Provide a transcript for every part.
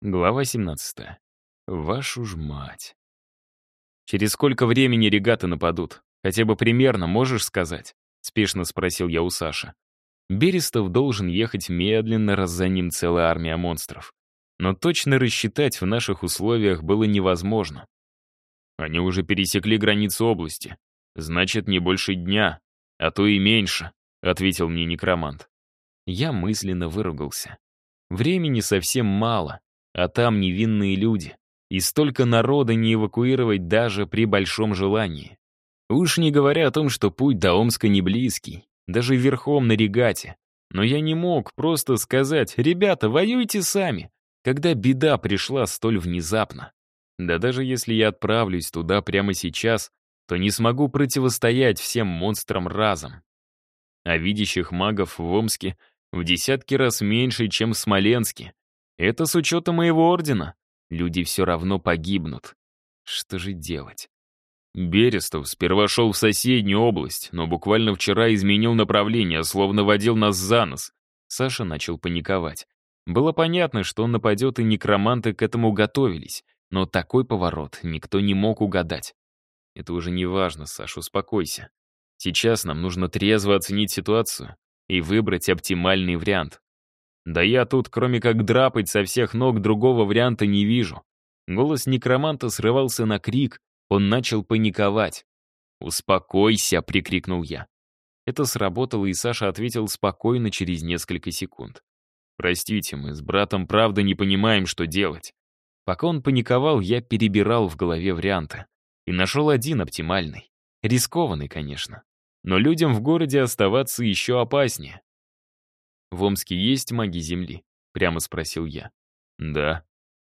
Глава 17. Вашу ж мать. «Через сколько времени регаты нападут? Хотя бы примерно можешь сказать?» — спешно спросил я у Саши. Берестов должен ехать медленно, раз за ним целая армия монстров. Но точно рассчитать в наших условиях было невозможно. Они уже пересекли границу области. Значит, не больше дня, а то и меньше, — ответил мне некромант. Я мысленно выругался. Времени совсем мало, а там невинные люди. И столько народа не эвакуировать даже при большом желании. Уж не говоря о том, что путь до Омска не близкий, даже верхом на регате. Но я не мог просто сказать «Ребята, воюйте сами», когда беда пришла столь внезапно. Да даже если я отправлюсь туда прямо сейчас, то не смогу противостоять всем монстрам разом. А видящих магов в Омске в десятки раз меньше, чем в Смоленске. Это с учетом моего ордена. Люди все равно погибнут. Что же делать? Берестов сперва шел в соседнюю область, но буквально вчера изменил направление, словно водил нас за нос. Саша начал паниковать. Было понятно, что он нападет, и некроманты к этому готовились, но такой поворот никто не мог угадать. Это уже не важно, Саша, успокойся. Сейчас нам нужно трезво оценить ситуацию и выбрать оптимальный вариант. Да я тут, кроме как драпать со всех ног, другого варианта не вижу. Голос некроманта срывался на крик, он начал паниковать. «Успокойся!» — прикрикнул я. Это сработало, и Саша ответил спокойно через несколько секунд. «Простите, мы с братом правда не понимаем, что делать». Пока он паниковал, я перебирал в голове варианты. И нашел один оптимальный. Рискованный, конечно. Но людям в городе оставаться еще опаснее. «В Омске есть маги Земли?» — прямо спросил я. «Да.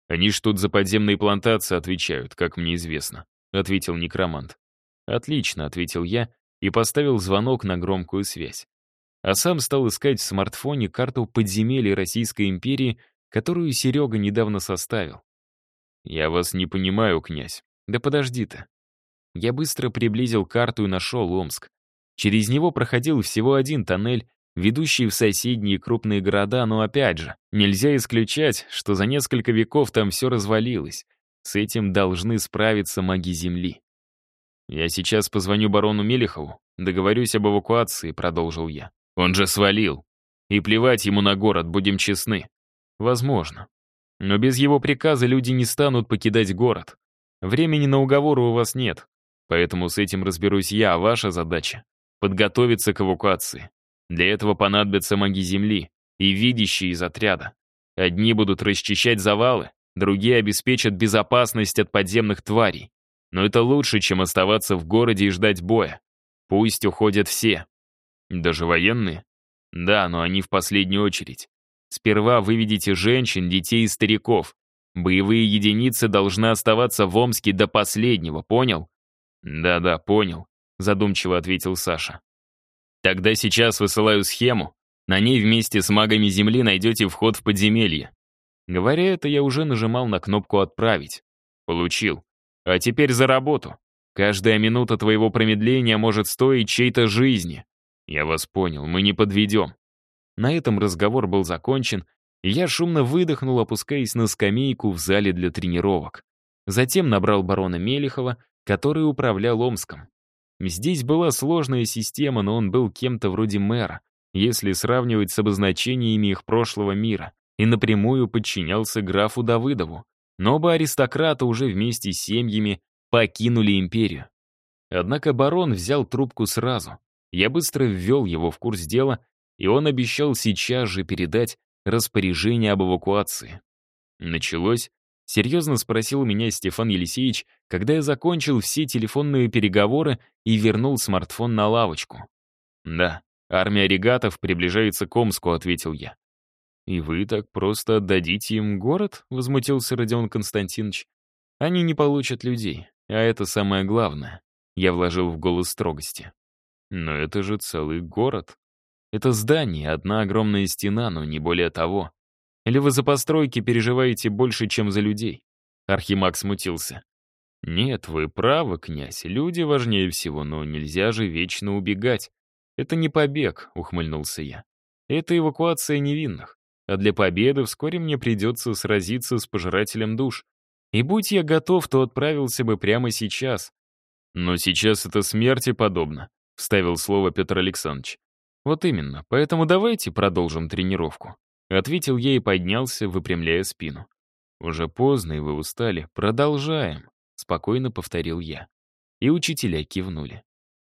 Они ж тут за подземные плантации отвечают, как мне известно», — ответил некромант. «Отлично», — ответил я и поставил звонок на громкую связь. А сам стал искать в смартфоне карту подземелья Российской империи, которую Серега недавно составил. «Я вас не понимаю, князь. Да подожди ты». Я быстро приблизил карту и нашел Омск. Через него проходил всего один тоннель, ведущий в соседние крупные города, но опять же, нельзя исключать, что за несколько веков там все развалилось. С этим должны справиться маги Земли. «Я сейчас позвоню барону Мелехову, договорюсь об эвакуации», — продолжил я. «Он же свалил. И плевать ему на город, будем честны. Возможно. Но без его приказа люди не станут покидать город. Времени на уговоры у вас нет, поэтому с этим разберусь я, а ваша задача — подготовиться к эвакуации. Для этого понадобятся маги Земли и видящие из отряда. Одни будут расчищать завалы, другие обеспечат безопасность от подземных тварей. Но это лучше, чем оставаться в городе и ждать боя. Пусть уходят все. Даже военные? Да, но они в последнюю очередь. Сперва выведите женщин, детей и стариков. Боевые единицы должны оставаться в Омске до последнего, понял? Да-да, понял, задумчиво ответил Саша. Тогда сейчас высылаю схему. На ней вместе с магами Земли найдете вход в подземелье. Говоря это, я уже нажимал на кнопку «Отправить». Получил. А теперь за работу. Каждая минута твоего промедления может стоить чьей-то жизни. Я вас понял, мы не подведем. На этом разговор был закончен, и я шумно выдохнул, опускаясь на скамейку в зале для тренировок. Затем набрал барона Мелехова, который управлял Омском. Здесь была сложная система, но он был кем-то вроде мэра, если сравнивать с обозначениями их прошлого мира, и напрямую подчинялся графу Давыдову. Но оба аристократа уже вместе с семьями покинули империю. Однако барон взял трубку сразу. Я быстро ввел его в курс дела, и он обещал сейчас же передать распоряжение об эвакуации. Началось Серьезно спросил меня Стефан Елисеевич, когда я закончил все телефонные переговоры и вернул смартфон на лавочку. «Да, армия регатов приближается к Омску», — ответил я. «И вы так просто отдадите им город?» — возмутился Родион Константинович. «Они не получат людей, а это самое главное», — я вложил в голос строгости. «Но это же целый город. Это здание, одна огромная стена, но не более того. Или вы за постройки переживаете больше, чем за людей?» Архимаг смутился. «Нет, вы правы, князь, люди важнее всего, но нельзя же вечно убегать. Это не побег», — ухмыльнулся я. «Это эвакуация невинных. а для победы вскоре мне придется сразиться с пожирателем душ. И будь я готов, то отправился бы прямо сейчас. Но сейчас это смерти подобно, — вставил слово Петр Александрович. Вот именно, поэтому давайте продолжим тренировку. Ответил я и поднялся, выпрямляя спину. Уже поздно, и вы устали. Продолжаем, спокойно повторил я. И учителя кивнули.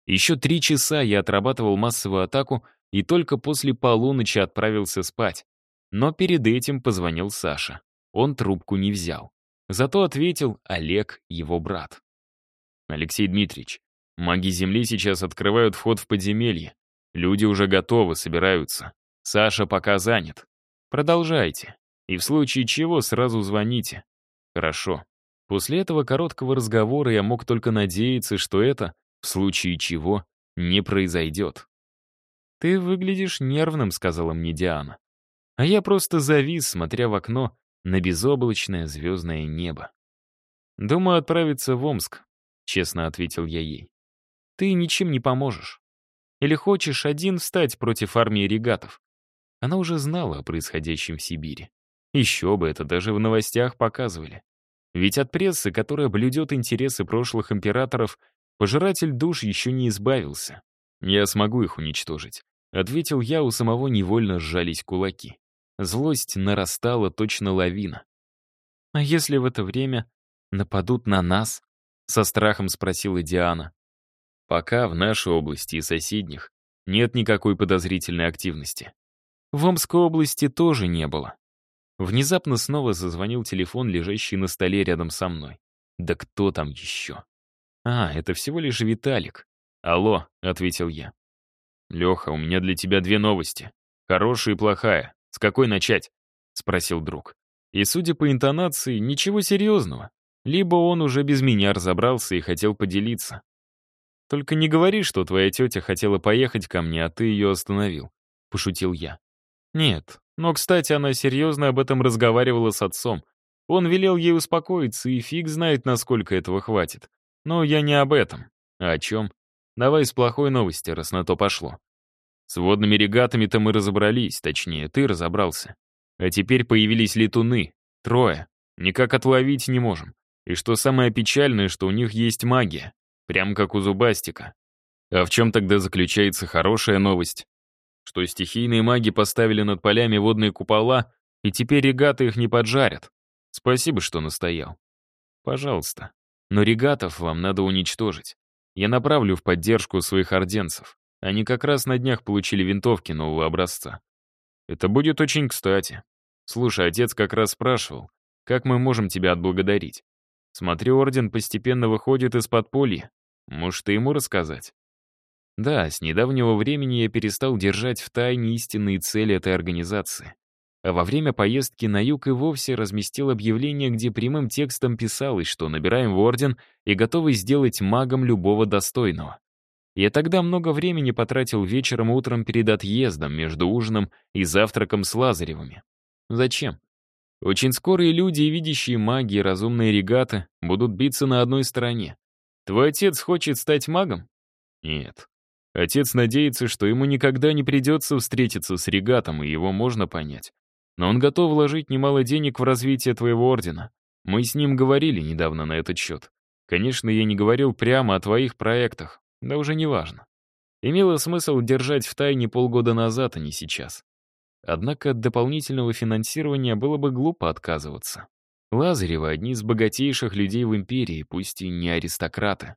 Еще три часа я отрабатывал массовую атаку и только после полуночи отправился спать. Но перед этим позвонил Саша. Он трубку не взял. Зато ответил Олег, его брат. «Алексей Дмитриевич, маги Земли сейчас открывают вход в подземелье. Люди уже готовы, собираются. Саша пока занят. Продолжайте. И в случае чего сразу звоните. Хорошо. После этого короткого разговора я мог только надеяться, что это, в случае чего, не произойдет. «Ты выглядишь нервным», — сказала мне Диана. А я просто завис, смотря в окно на безоблачное звездное небо. «Думаю отправиться в Омск», — честно ответил я ей. «Ты ничем не поможешь. Или хочешь один встать против армии регатов?» Она уже знала о происходящем в Сибири. Еще бы, это даже в новостях показывали. Ведь от прессы, которая блюдет интересы прошлых императоров, пожиратель душ еще не избавился. Я смогу их уничтожить. Ответил я, у самого невольно сжались кулаки. Злость нарастала точно лавина. «А если в это время нападут на нас?» — со страхом спросила Диана. «Пока в нашей области и соседних нет никакой подозрительной активности. В Омской области тоже не было». Внезапно снова зазвонил телефон, лежащий на столе рядом со мной. «Да кто там еще?» «А, это всего лишь Виталик». «Алло», — ответил я. «Леха, у меня для тебя две новости. Хорошая и плохая. С какой начать?» — спросил друг. И, судя по интонации, ничего серьезного. Либо он уже без меня разобрался и хотел поделиться. «Только не говори, что твоя тетя хотела поехать ко мне, а ты ее остановил», — пошутил я. «Нет, но, кстати, она серьезно об этом разговаривала с отцом. Он велел ей успокоиться, и фиг знает, насколько этого хватит. Но я не об этом. А о чем? Давай с плохой новости, раз на то пошло. С водными регатами-то мы разобрались, точнее, ты разобрался. А теперь появились летуны. Трое. Никак отловить не можем. И что самое печальное, что у них есть магия. Прям как у Зубастика. А в чем тогда заключается хорошая новость? Что стихийные маги поставили над полями водные купола, и теперь регаты их не поджарят. Спасибо, что настоял. Пожалуйста. Но регатов вам надо уничтожить. Я направлю в поддержку своих орденцев. Они как раз на днях получили винтовки нового образца. Это будет очень кстати. Слушай, отец как раз спрашивал, как мы можем тебя отблагодарить. Смотрю, орден постепенно выходит из подполья. Может, ты ему рассказать? Да, с недавнего времени я перестал держать в тайне истинные цели этой организации. А во время поездки на юг и вовсе разместил объявление, где прямым текстом писалось, что набираем в орден и готовы сделать магом любого достойного. Я тогда много времени потратил вечером и утром перед отъездом между ужином и завтраком с Лазаревыми. Зачем? Очень скоро люди, видящие маги, разумные регаты будут биться на одной стороне. Твой отец хочет стать магом? Нет. Отец надеется, что ему никогда не придется встретиться с регатом, и его можно понять. Но он готов вложить немало денег в развитие твоего ордена. Мы с ним говорили недавно на этот счет. Конечно, я не говорил прямо о твоих проектах, да уже не важно. Имело смысл держать в тайне полгода назад, а не сейчас. Однако от дополнительного финансирования было бы глупо отказываться. Лазарева — одни из богатейших людей в империи, пусть и не аристократы.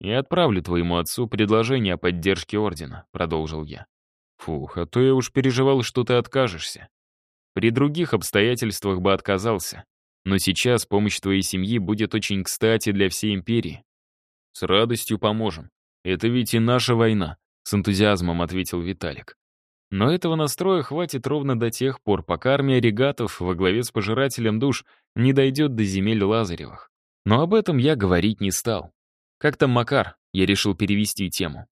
«Я отправлю твоему отцу предложение о поддержке ордена», — продолжил я. «Фух, а то я уж переживал, что ты откажешься. При других обстоятельствах бы отказался. Но сейчас помощь твоей семьи будет очень кстати для всей империи. С радостью поможем. Это ведь и наша война, с энтузиазмом ответил Виталик. Но этого настроя хватит ровно до тех пор, пока армия регатов во главе с пожирателем душ не дойдет до земель Лазаревых. Но об этом я говорить не стал. Как там Макар? Я решил перевести тему.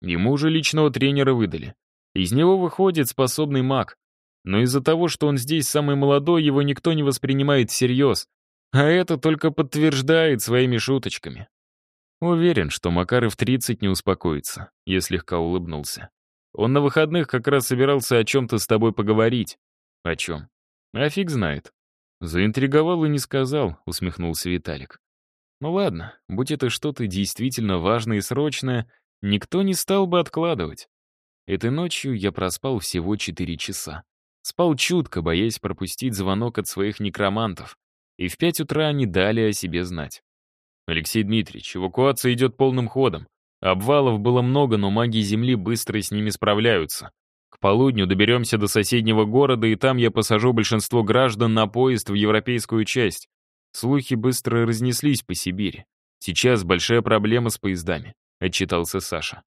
Ему уже личного тренера выдали. Из него выходит способный маг. Но из-за того, что он здесь самый молодой, его никто не воспринимает всерьез. А это только подтверждает своими шуточками. Уверен, что Макар и в 30 не успокоится, я слегка улыбнулся. Он на выходных как раз собирался о чем-то с тобой поговорить. О чем? А фиг знает. Заинтриговал и не сказал, усмехнулся Виталик. Ну ладно, будь это что-то действительно важное и срочное, никто не стал бы откладывать. Этой ночью я проспал всего 4 часа. Спал чутко, боясь пропустить звонок от своих некромантов. И в 5 утра они дали о себе знать. «Алексей Дмитриевич, эвакуация идет полным ходом. Обвалов было много, но маги Земли быстро с ними справляются. К полудню доберемся до соседнего города, и там я посажу большинство граждан на поезд в европейскую часть. Слухи быстро разнеслись по Сибири. Сейчас большая проблема с поездами, отчитался Саша.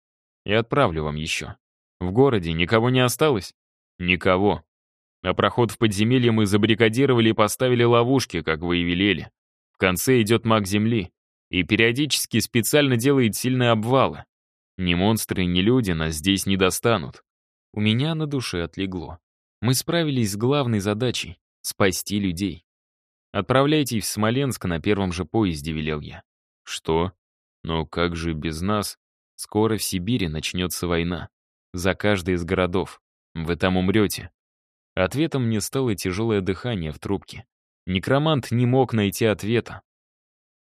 Я отправлю вам еще. В городе никого не осталось? Никого. А проход в подземелье мы забаррикадировали и поставили ловушки, как вы и велели. В конце идет маг Земли, и периодически специально делает сильные обвалы. Ни монстры, ни люди нас здесь не достанут. У меня на душе отлегло. Мы справились с главной задачей — спасти людей. «Отправляйтесь в Смоленск на первом же поезде», — велел я. «Что? Но как же без нас? Скоро в Сибири начнется война. За каждый из городов. Вы там умрете». Ответом мне стало тяжелое дыхание в трубке. Некромант не мог найти ответа.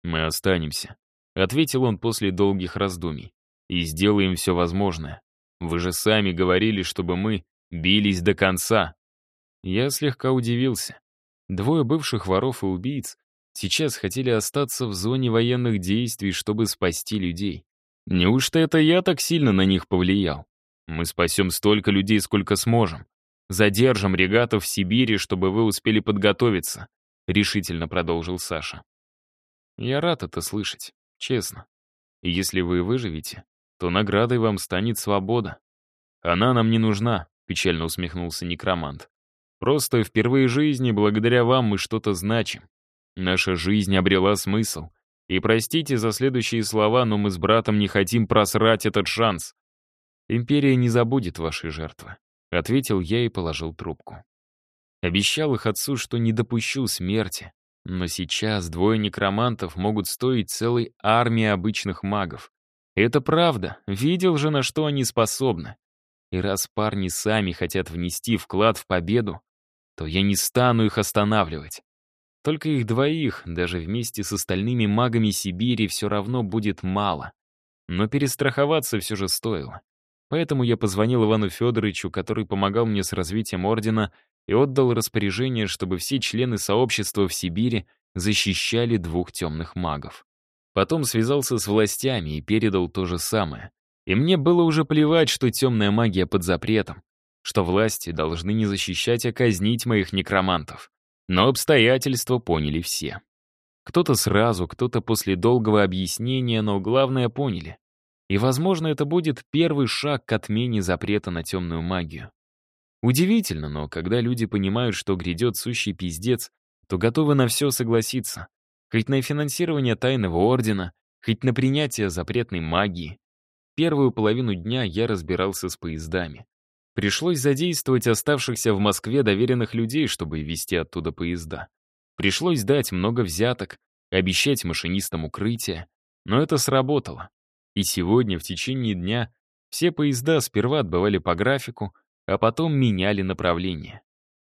«Мы останемся», — ответил он после долгих раздумий. «И сделаем все возможное. Вы же сами говорили, чтобы мы бились до конца». Я слегка удивился. Двое бывших воров и убийц сейчас хотели остаться в зоне военных действий, чтобы спасти людей. Неужто это я так сильно на них повлиял? Мы спасем столько людей, сколько сможем. Задержим регатов в Сибири, чтобы вы успели подготовиться», — решительно продолжил Саша. «Я рад это слышать, честно. Если вы выживете, то наградой вам станет свобода. Она нам не нужна, печально усмехнулся некромант. Просто впервые в жизни, благодаря вам, мы что-то значим. Наша жизнь обрела смысл. И простите за следующие слова, но мы с братом не хотим просрать этот шанс. Империя не забудет вашей жертвы, ответил я и положил трубку. Обещал их отцу, что не допущу смерти. Но сейчас двое некромантов могут стоить целой армии обычных магов. Это правда, видел же, на что они способны. И раз парни сами хотят внести вклад в победу, то я не стану их останавливать. Только их двоих, даже вместе с остальными магами Сибири, все равно будет мало. Но перестраховаться все же стоило. Поэтому я позвонил Ивану Федоровичу, который помогал мне с развитием ордена, и отдал распоряжение, чтобы все члены сообщества в Сибири защищали двух темных магов. Потом связался с властями и передал то же самое. И мне было уже плевать, что темная магия под запретом, что власти должны не защищать, а казнить моих некромантов. Но обстоятельства поняли все. Кто-то сразу, кто-то после долгого объяснения, но главное поняли. И, возможно, это будет первый шаг к отмене запрета на темную магию. Удивительно, но когда люди понимают, что грядет сущий пиздец, то готовы на все согласиться. Хоть на финансирование тайного ордена, хоть на принятие запретной магии. Первую половину дня я разбирался с поездами. Пришлось задействовать оставшихся в Москве доверенных людей, чтобы вести оттуда поезда. Пришлось дать много взяток, обещать машинистам укрытие. Но это сработало. И сегодня, в течение дня, все поезда сперва отбывали по графику, а потом меняли направление.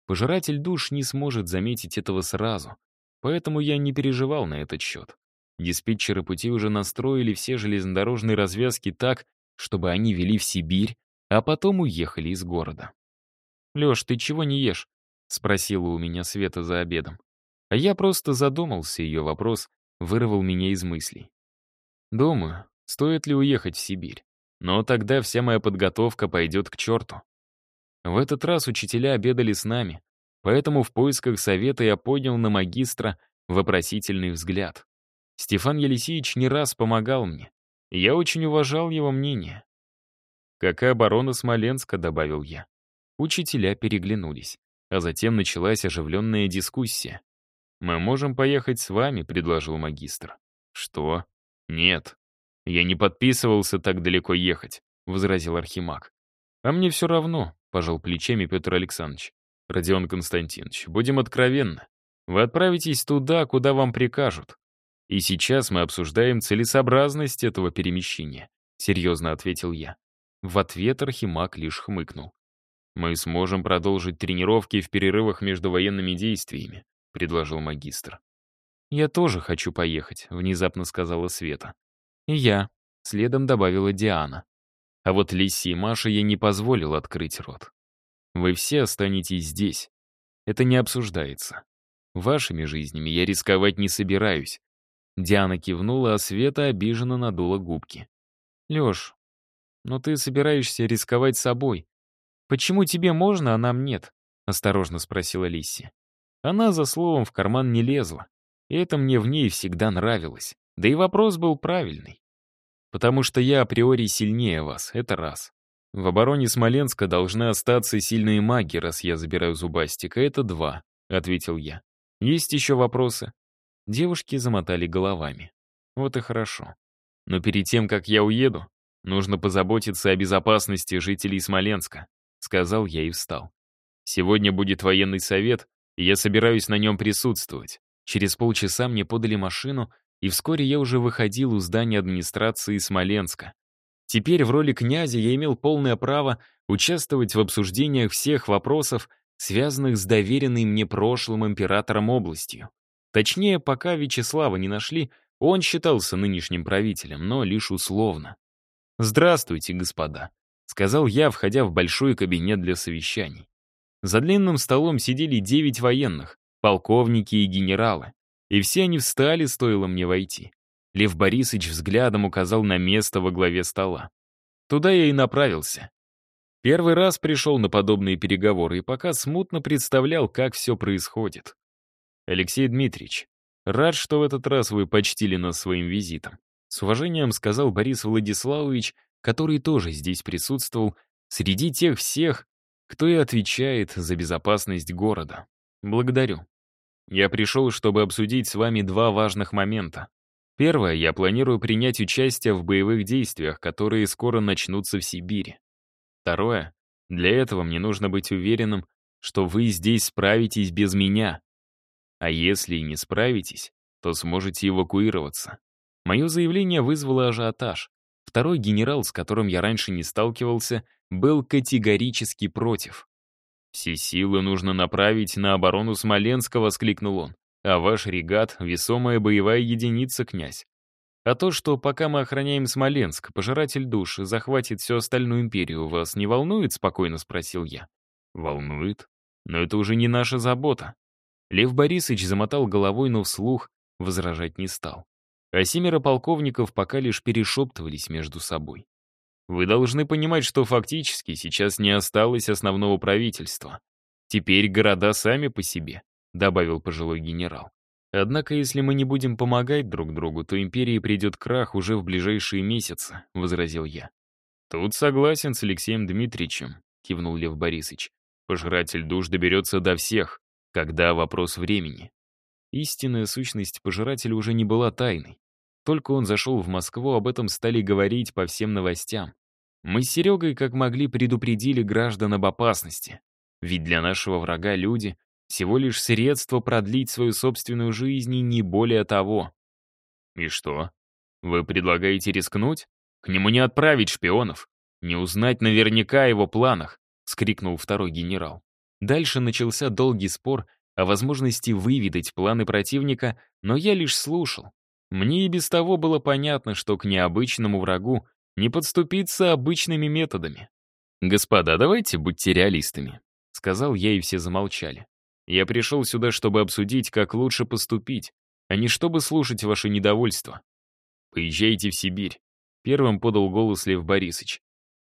Пожиратель душ не сможет заметить этого сразу, поэтому я не переживал на этот счет. Диспетчеры пути уже настроили все железнодорожные развязки так, чтобы они вели в Сибирь, а потом уехали из города. «Лёш, ты чего не ешь?» — спросила у меня Света за обедом. А я просто задумался, ее вопрос вырвал меня из мыслей. Думаю, стоит ли уехать в Сибирь. Но тогда вся моя подготовка пойдет к черту. В этот раз учителя обедали с нами, поэтому в поисках совета я поднял на магистра вопросительный взгляд. Стефан Елисеевич не раз помогал мне, я очень уважал его мнение. «Какая оборона Смоленска», — добавил я. Учителя переглянулись, а затем началась оживленная дискуссия. «Мы можем поехать с вами», — предложил магистр. «Что? Нет. Я не подписывался так далеко ехать», — возразил Архимаг. «А мне все равно. — пожал плечами Петр Александрович. «Родион Константинович, будем откровенны. Вы отправитесь туда, куда вам прикажут. И сейчас мы обсуждаем целесообразность этого перемещения», — серьезно ответил я. В ответ Архимаг лишь хмыкнул. Мы сможем продолжить тренировки в перерывах между военными действиями, предложил магистр. «Я тоже хочу поехать», — внезапно сказала Света. «И я», — следом добавила Диана. А вот Лисе и Маше я не позволил открыть рот. Вы все останетесь здесь. Это не обсуждается. Вашими жизнями я рисковать не собираюсь. Диана кивнула, а Света обиженно надула губки. «Лёш, но ты собираешься рисковать собой. Почему тебе можно, а нам нет?» — осторожно спросила Лисси. Она за словом в карман не лезла, и это мне в ней всегда нравилось. Да и вопрос был правильный. Потому что я априори сильнее вас, это раз. В обороне Смоленска должны остаться сильные маги, раз я забираю Зубастика, это два, ответил я. Есть еще вопросы? Девушки замотали головами. Вот и хорошо. Но перед тем, как я уеду, нужно позаботиться о безопасности жителей Смоленска, сказал я и встал. Сегодня будет военный совет, и я собираюсь на нем присутствовать. Через полчаса мне подали машину, и вскоре я уже выходил у здания администрации Смоленска. Теперь в роли князя я имел полное право участвовать в обсуждениях всех вопросов, связанных с доверенной мне прошлым императором областью. Точнее, пока Вячеслава не нашли, он считался нынешним правителем, но лишь условно. «Здравствуйте, господа», — сказал я, входя в большой кабинет для совещаний. За длинным столом сидели девять военных, полковники и генералы. И все они встали, стоило мне войти. Лев Борисович взглядом указал на место во главе стола. Туда я и направился. Первый раз пришел на подобные переговоры и пока смутно представлял, как все происходит. «Алексей Дмитриевич, рад, что в этот раз вы почтили нас своим визитом», с уважением сказал Борис Владиславович, который тоже здесь присутствовал, среди тех всех, кто и отвечает за безопасность города. Благодарю. Я пришел, чтобы обсудить с вами два важных момента. Первое, я планирую принять участие в боевых действиях, которые скоро начнутся в Сибири. Второе, для этого мне нужно быть уверенным, что вы здесь справитесь без меня. А если и не справитесь, то сможете эвакуироваться. Мое заявление вызвало ажиотаж. Второй генерал, с которым я раньше не сталкивался, был категорически против. «Все силы нужно направить на оборону Смоленска», — воскликнул он. «А ваш регат — весомая боевая единица, князь. А то, что пока мы охраняем Смоленск, пожиратель душ захватит всю остальную империю, вас не волнует?» — спокойно спросил я. «Волнует. Но это уже не наша забота». Лев Борисович замотал головой, но вслух возражать не стал. А семеро полковников пока лишь перешептывались между собой. Вы должны понимать, что фактически сейчас не осталось основного правительства. Теперь города сами по себе, добавил пожилой генерал. Однако, если мы не будем помогать друг другу, то империи придет крах уже в ближайшие месяцы, возразил я. Тут согласен с Алексеем Дмитриевичем, кивнул Лев Борисович. Пожиратель душ доберется до всех, когда вопрос времени. Истинная сущность пожирателя уже не была тайной. Только он зашел в Москву, об этом стали говорить по всем новостям. Мы с Серегой как могли предупредили граждан об опасности. Ведь для нашего врага люди — всего лишь средство продлить свою собственную жизнь и не более того. И что? Вы предлагаете рискнуть? К нему не отправить шпионов? Не узнать наверняка о его планах? — скрикнул второй генерал. Дальше начался долгий спор о возможности выведать планы противника, но я лишь слушал. Мне и без того было понятно, что к необычному врагу не подступиться обычными методами. «Господа, давайте будьте реалистами», — сказал я, и все замолчали. «Я пришел сюда, чтобы обсудить, как лучше поступить, а не чтобы слушать ваше недовольство. Поезжайте в Сибирь», — первым подал голос Лев Борисович.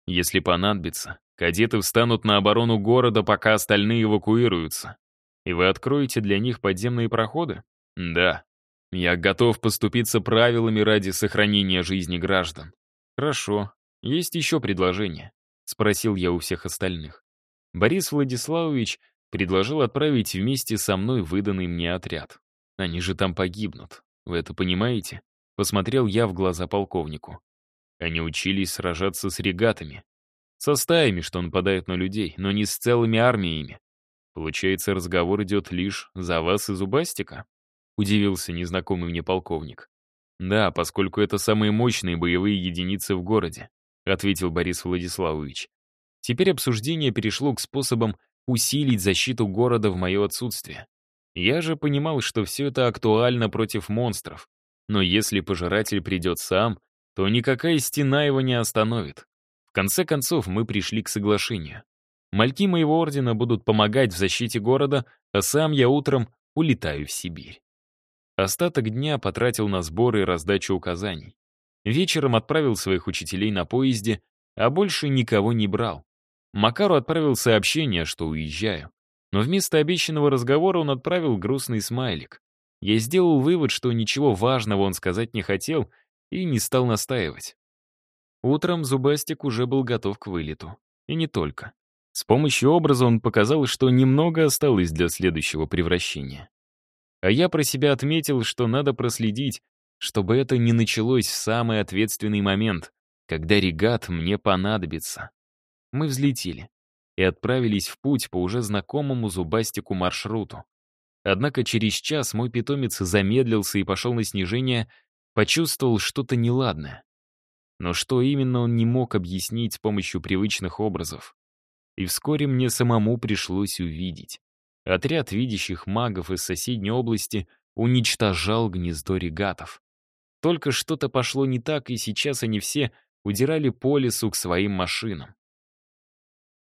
«Если понадобится, кадеты встанут на оборону города, пока остальные эвакуируются. И вы откроете для них подземные проходы? Да. Я готов поступиться правилами ради сохранения жизни граждан. «Хорошо. Есть еще предложение?» — спросил я у всех остальных. Борис Владиславович предложил отправить вместе со мной выданный мне отряд. Они же там погибнут. Вы это понимаете? Посмотрел я в глаза полковнику. Они учились сражаться с регатами. Со стаями, что нападают на людей, но не с целыми армиями. Получается, разговор идет лишь за вас и Зубастика? Удивился незнакомый мне полковник. «Да, поскольку это самые мощные боевые единицы в городе», ответил Борис Владиславович. Теперь обсуждение перешло к способам усилить защиту города в мое отсутствие. Я же понимал, что все это актуально против монстров. Но если пожиратель придет сам, то никакая стена его не остановит. В конце концов, мы пришли к соглашению. Мальки моего ордена будут помогать в защите города, а сам я утром улетаю в Сибирь. Остаток дня потратил на сборы и раздачу указаний. Вечером отправил своих учителей на поезде, а больше никого не брал. Макару отправил сообщение, что уезжаю. Но вместо обещанного разговора он отправил грустный смайлик. Я сделал вывод, что ничего важного он сказать не хотел и не стал настаивать. Утром Зубастик уже был готов к вылету. И не только. С помощью образа он показал, что немного осталось для следующего превращения. А я про себя отметил, что надо проследить, чтобы это не началось в самый ответственный момент, когда регат мне понадобится. Мы взлетели и отправились в путь по уже знакомому зубастику маршруту. Однако через час мой питомец замедлился и пошел на снижение, почувствовал что-то неладное. Но что именно он не мог объяснить с помощью привычных образов. И вскоре мне самому пришлось увидеть. Отряд видящих магов из соседней области уничтожал гнездо регатов. Только что-то пошло не так, и сейчас они все удирали по лесу к своим машинам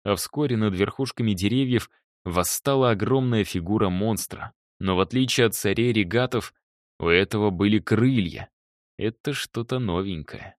а вскоре над верхушками деревьев восстала огромная фигура монстра. Но в отличие от царей регатов, у этого были крылья. Это что-то новенькое.